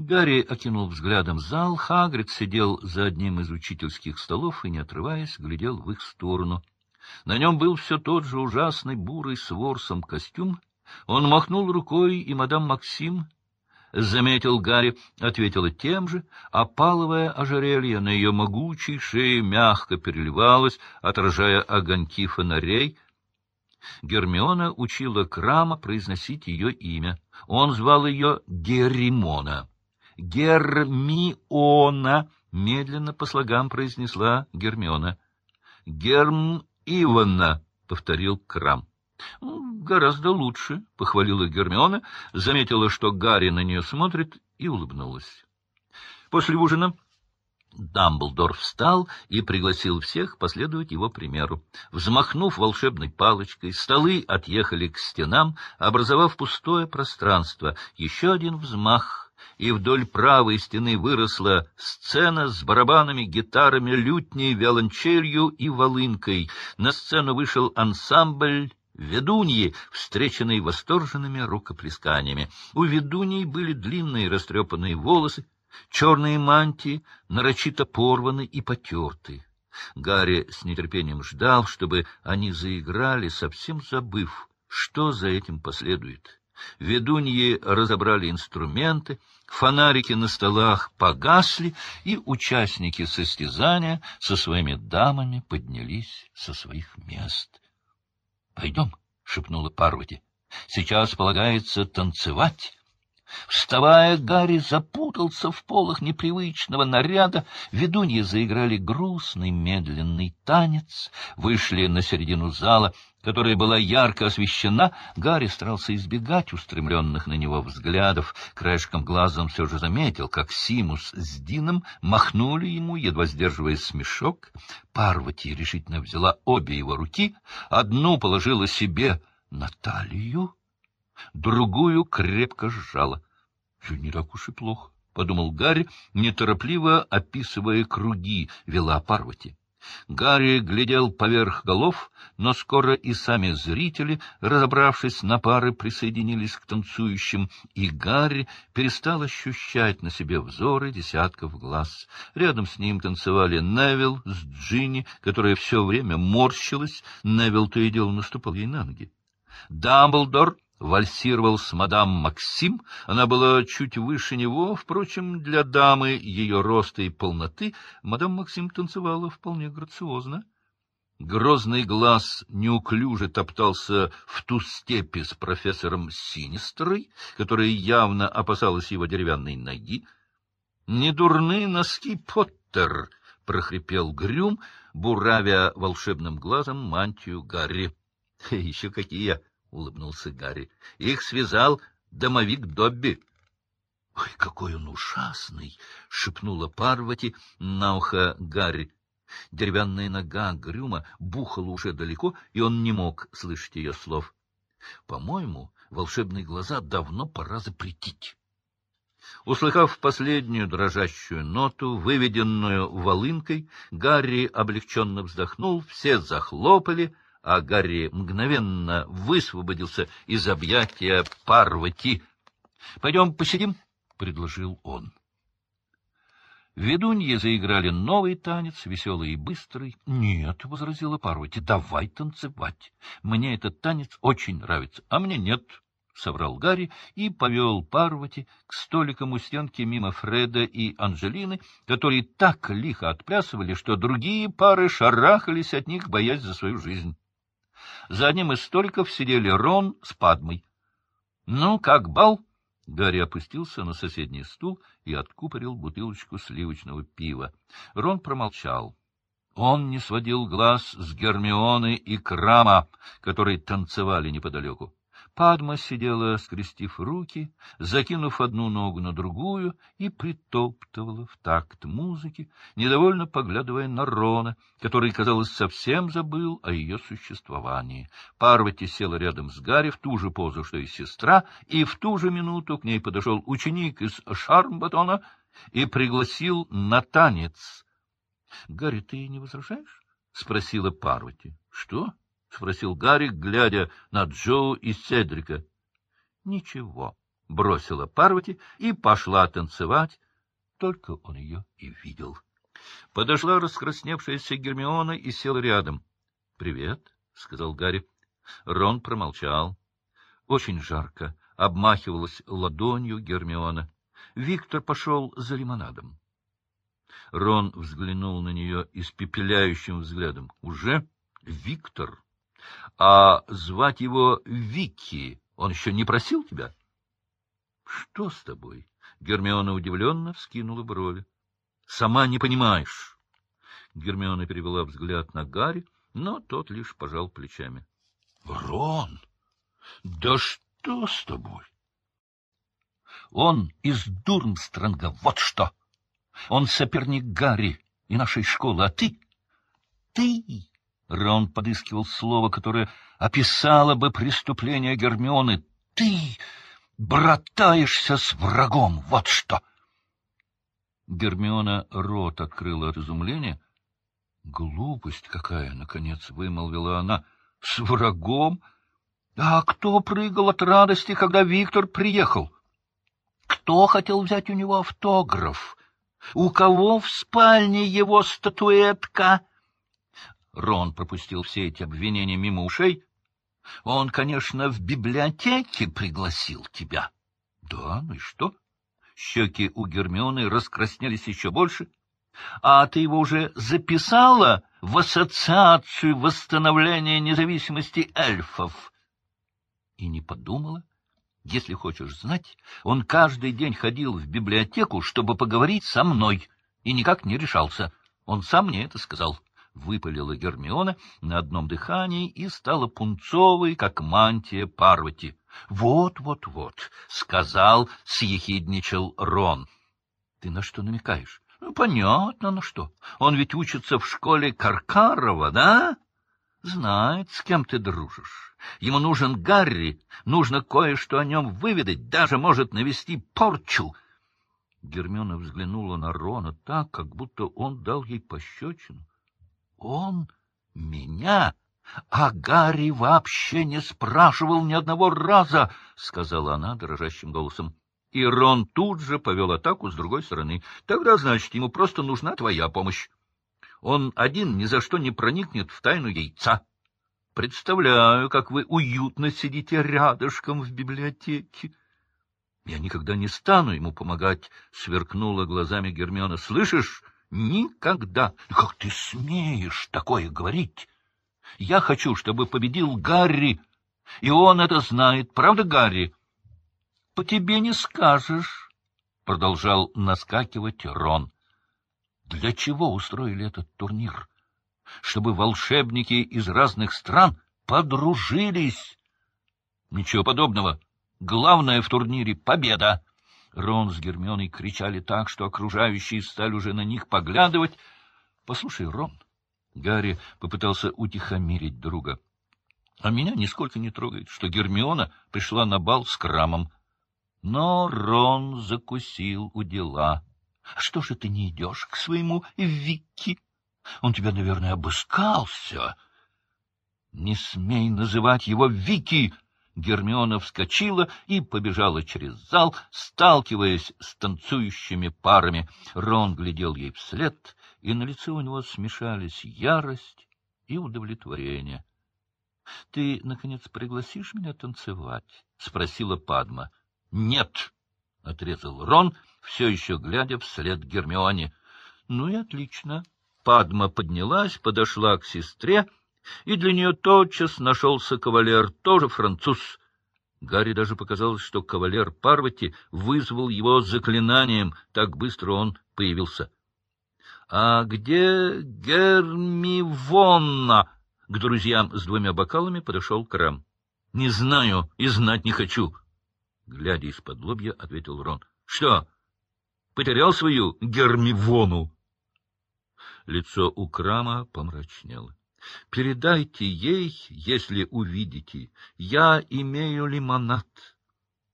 Гарри окинул взглядом зал. Хагрид сидел за одним из учительских столов и, не отрываясь, глядел в их сторону. На нем был все тот же ужасный бурый с ворсом костюм. Он махнул рукой, и мадам Максим — заметил Гарри, ответила тем же, а паловое ожерелье на ее могучей шее мягко переливалось, отражая огоньки фонарей. Гермиона учила Крама произносить ее имя. Он звал ее Герримона. «Гермиона!» — медленно по слогам произнесла Гермиона. «Герм Ивана!» — повторил Крам. — Гораздо лучше, — похвалила Гермиона, заметила, что Гарри на нее смотрит, и улыбнулась. После ужина Дамблдор встал и пригласил всех последовать его примеру. Взмахнув волшебной палочкой, столы отъехали к стенам, образовав пустое пространство. Еще один взмах, и вдоль правой стены выросла сцена с барабанами, гитарами, лютней, виолончелью и волынкой. На сцену вышел ансамбль ведуньи, встреченные восторженными рукоплесканиями. У ведуньи были длинные растрепанные волосы, черные мантии, нарочито порваны и потерты. Гарри с нетерпением ждал, чтобы они заиграли, совсем забыв, что за этим последует. Ведуньи разобрали инструменты, фонарики на столах погасли, и участники состязания со своими дамами поднялись со своих мест. — Пойдем, — шепнула Парвати. — Сейчас полагается танцевать. Вставая, Гарри запутался в полах непривычного наряда. Ведуньи заиграли грустный медленный танец, вышли на середину зала, которая была ярко освещена. Гарри старался избегать устремленных на него взглядов. Краешком глазом все же заметил, как Симус с Дином махнули ему, едва сдерживая смешок. Парвати решительно взяла обе его руки, одну положила себе на талию, другую крепко сжала. — Не так уж и плохо, — подумал Гарри, неторопливо описывая круги вела Парвати. Гарри глядел поверх голов, но скоро и сами зрители, разобравшись на пары, присоединились к танцующим, и Гарри перестал ощущать на себе взоры десятков глаз. Рядом с ним танцевали Невил с Джинни, которая все время морщилась, Невил то и дело наступал ей на ноги. Дамблдор вальсировал с мадам Максим. Она была чуть выше него, впрочем, для дамы ее роста и полноты мадам Максим танцевала вполне грациозно. Грозный глаз неуклюже топтался в ту степи с профессором Синистрой, которая явно опасалась его деревянной ноги. — Недурны носки, Поттер! — прохрипел Грюм, буравя волшебным глазом мантию Гарри. — Еще какие! — улыбнулся Гарри. — Их связал домовик Добби. — Ой, какой он ужасный! — шепнула Парвати на ухо Гарри. Деревянная нога Грюма бухала уже далеко, и он не мог слышать ее слов. — По-моему, волшебные глаза давно пора запретить. Услыхав последнюю дрожащую ноту, выведенную волынкой, Гарри облегченно вздохнул, все захлопали — а Гарри мгновенно высвободился из объятия Парвати. — Пойдем посидим, — предложил он. Ведуньи заиграли новый танец, веселый и быстрый. — Нет, — возразила Парвати, — давай танцевать. Мне этот танец очень нравится, а мне нет, — соврал Гарри и повел Парвати к столикам у стенки мимо Фреда и Анжелины, которые так лихо отплясывали, что другие пары шарахались от них, боясь за свою жизнь. За одним из столиков сидели Рон с Падмой. — Ну, как бал? Гарри опустился на соседний стул и откупорил бутылочку сливочного пива. Рон промолчал. Он не сводил глаз с Гермионы и Крама, которые танцевали неподалеку. Падма сидела, скрестив руки, закинув одну ногу на другую, и притоптывала в такт музыки, недовольно поглядывая на Рона, который, казалось, совсем забыл о ее существовании. Парвати села рядом с Гарри в ту же позу, что и сестра, и в ту же минуту к ней подошел ученик из Шармбатона и пригласил на танец. — Гарри, ты не возражаешь? — спросила Парвати. — Что? — спросил Гарри, глядя на Джоу и Седрика. — Ничего, — бросила Парвати и пошла танцевать. Только он ее и видел. Подошла раскрасневшаяся Гермиона и села рядом. — Привет, — сказал Гарри. Рон промолчал. Очень жарко. Обмахивалась ладонью Гермиона. Виктор пошел за лимонадом. Рон взглянул на нее испепеляющим взглядом. — Уже? Виктор? А звать его Вики он еще не просил тебя? — Что с тобой? Гермиона удивленно вскинула брови. — Сама не понимаешь. Гермиона перевела взгляд на Гарри, но тот лишь пожал плечами. — Рон! Да что с тобой? Он из Дурмстранга, вот что! Он соперник Гарри и нашей школы, а ты... Ты... Рон подыскивал слово, которое описало бы преступление Гермионы. Ты братаешься с врагом, вот что! Гермиона рот открыла от изумления. Глупость какая, наконец, вымолвила она. С врагом? А кто прыгал от радости, когда Виктор приехал? Кто хотел взять у него автограф? У кого в спальне его статуэтка? Рон пропустил все эти обвинения мимо ушей. Он, конечно, в библиотеке пригласил тебя. Да, ну и что? Щеки у Гермионы раскраснелись еще больше. А ты его уже записала в Ассоциацию восстановления независимости эльфов? И не подумала. Если хочешь знать, он каждый день ходил в библиотеку, чтобы поговорить со мной, и никак не решался. Он сам мне это сказал. Выпалила Гермиона на одном дыхании и стала пунцовой, как мантия Парвати. «Вот, вот, вот», — сказал, съехидничал Рон. «Ты на что намекаешь?» «Ну, понятно, на что. Он ведь учится в школе Каркарова, да? Знает, с кем ты дружишь. Ему нужен Гарри, нужно кое-что о нем выведать, даже может навести порчу». Гермиона взглянула на Рона так, как будто он дал ей пощечину. Он меня, а Гарри вообще не спрашивал ни одного раза, — сказала она дрожащим голосом. И Рон тут же повел атаку с другой стороны. Тогда, значит, ему просто нужна твоя помощь. Он один ни за что не проникнет в тайну яйца. Представляю, как вы уютно сидите рядышком в библиотеке. Я никогда не стану ему помогать, — сверкнула глазами Гермиона. — Слышишь? Никогда. Как ты смеешь такое говорить? Я хочу, чтобы победил Гарри, и он это знает. Правда, Гарри? — По тебе не скажешь, — продолжал наскакивать Рон. — Для чего устроили этот турнир? Чтобы волшебники из разных стран подружились. Ничего подобного. Главное в турнире — победа. Рон с Гермионой кричали так, что окружающие стали уже на них поглядывать. — Послушай, Рон, — Гарри попытался утихомирить друга, — а меня нисколько не трогает, что Гермиона пришла на бал с Крамом. Но Рон закусил у дела. — Что же ты не идешь к своему Вики? Он тебя, наверное, обыскался. — Не смей называть его Вики! Гермиона вскочила и побежала через зал, сталкиваясь с танцующими парами. Рон глядел ей вслед, и на лице у него смешались ярость и удовлетворение. — Ты, наконец, пригласишь меня танцевать? — спросила Падма. — Нет, — отрезал Рон, все еще глядя вслед Гермионе. — Ну и отлично. Падма поднялась, подошла к сестре, — и для нее тотчас нашелся кавалер, тоже француз. Гарри даже показалось, что кавалер Парвати вызвал его заклинанием, так быстро он появился. — А где Гермивонна? К друзьям с двумя бокалами подошел Крам. — Не знаю и знать не хочу. Глядя из-под лобья, ответил Рон. — Что, потерял свою Гермивону? Лицо у Крама помрачнело. Передайте ей, если увидите, я имею лимонад.